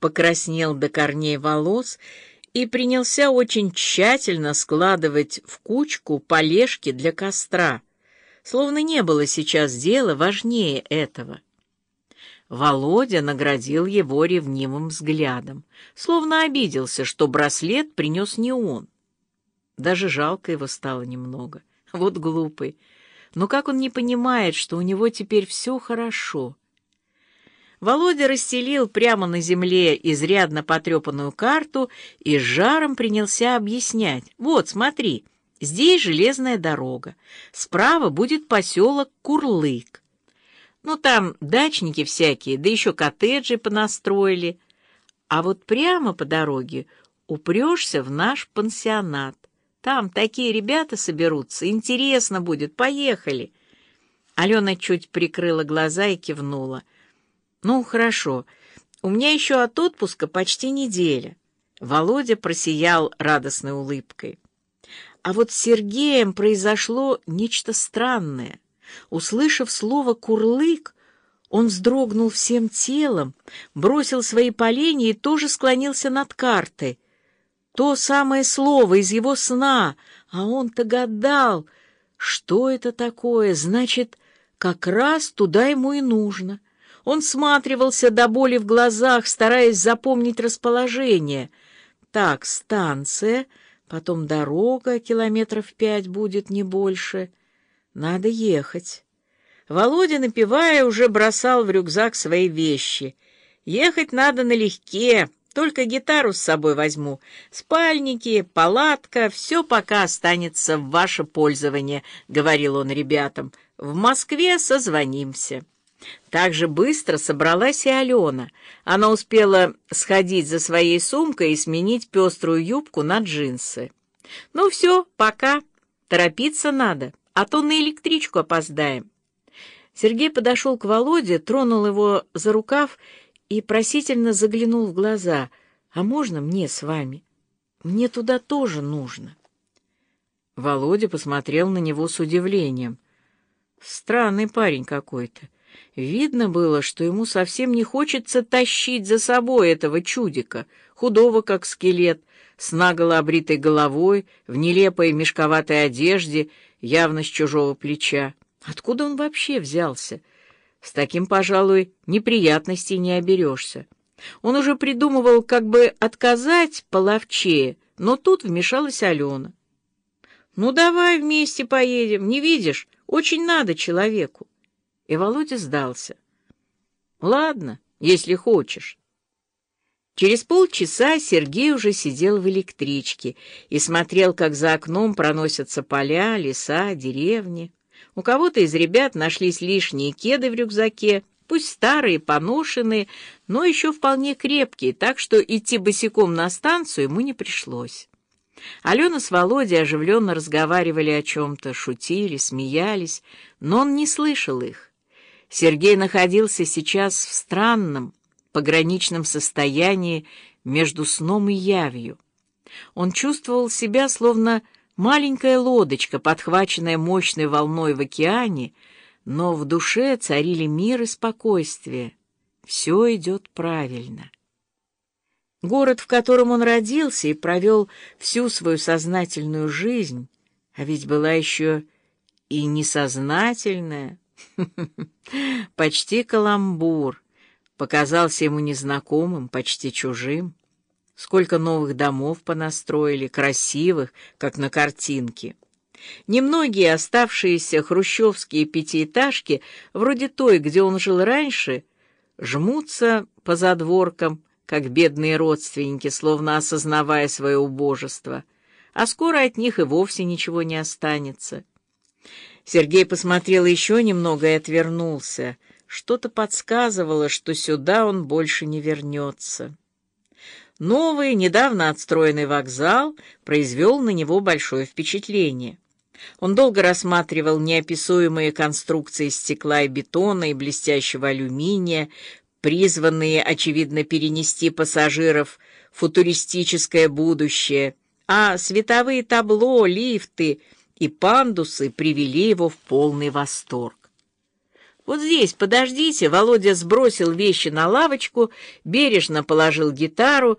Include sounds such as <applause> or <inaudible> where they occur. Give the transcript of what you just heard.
покраснел до корней волос и принялся очень тщательно складывать в кучку полежки для костра, словно не было сейчас дела важнее этого. Володя наградил его ревнивым взглядом, словно обиделся, что браслет принес не он. Даже жалко его стало немного. Вот глупый. Но как он не понимает, что у него теперь все хорошо? Володя расстелил прямо на земле изрядно потрепанную карту и с жаром принялся объяснять. «Вот, смотри, здесь железная дорога. Справа будет поселок Курлык. Ну, там дачники всякие, да еще коттеджи понастроили. А вот прямо по дороге упрешься в наш пансионат. Там такие ребята соберутся, интересно будет, поехали. Алена чуть прикрыла глаза и кивнула. Ну, хорошо, у меня еще от отпуска почти неделя. Володя просиял радостной улыбкой. А вот с Сергеем произошло нечто странное. Услышав слово «курлык», он вздрогнул всем телом, бросил свои поленья и тоже склонился над картой — то самое слово из его сна, а он-то гадал, что это такое, значит, как раз туда ему и нужно. Он сматривался до боли в глазах, стараясь запомнить расположение. Так, станция, потом дорога, километров пять будет, не больше. Надо ехать. Володя, напевая, уже бросал в рюкзак свои вещи. Ехать надо налегке, только гитару с собой возьму. Спальники, палатка — все пока останется в ваше пользование», — говорил он ребятам. «В Москве созвонимся». Так же быстро собралась и Алена. Она успела сходить за своей сумкой и сменить пеструю юбку на джинсы. «Ну все, пока. Торопиться надо, а то на электричку опоздаем». Сергей подошел к Володе, тронул его за рукав и просительно заглянул в глаза. «А можно мне с вами? Мне туда тоже нужно». Володя посмотрел на него с удивлением. Странный парень какой-то. Видно было, что ему совсем не хочется тащить за собой этого чудика, худого как скелет, с наголо обритой головой, в нелепой мешковатой одежде, явно с чужого плеча. Откуда он вообще взялся? С таким, пожалуй, неприятностей не оберешься. Он уже придумывал, как бы отказать половчее, но тут вмешалась Алена. «Ну, давай вместе поедем, не видишь? Очень надо человеку». И Володя сдался. «Ладно, если хочешь». Через полчаса Сергей уже сидел в электричке и смотрел, как за окном проносятся поля, леса, деревни. У кого-то из ребят нашлись лишние кеды в рюкзаке, пусть старые, поношенные, но еще вполне крепкие, так что идти босиком на станцию ему не пришлось. Алена с Володей оживленно разговаривали о чем-то, шутили, смеялись, но он не слышал их. Сергей находился сейчас в странном, пограничном состоянии между сном и явью. Он чувствовал себя словно Маленькая лодочка, подхваченная мощной волной в океане, но в душе царили мир и спокойствие. Все идет правильно. Город, в котором он родился и провел всю свою сознательную жизнь, а ведь была еще и несознательная, <laughs> почти каламбур, показался ему незнакомым, почти чужим. Сколько новых домов понастроили, красивых, как на картинке. Немногие оставшиеся хрущевские пятиэтажки, вроде той, где он жил раньше, жмутся по задворкам, как бедные родственники, словно осознавая свое убожество, а скоро от них и вовсе ничего не останется. Сергей посмотрел еще немного и отвернулся. Что-то подсказывало, что сюда он больше не вернется. Новый, недавно отстроенный вокзал произвел на него большое впечатление. Он долго рассматривал неописуемые конструкции стекла и бетона и блестящего алюминия, призванные, очевидно, перенести пассажиров в футуристическое будущее, а световые табло, лифты и пандусы привели его в полный восторг. Вот здесь, подождите. Володя сбросил вещи на лавочку, бережно положил гитару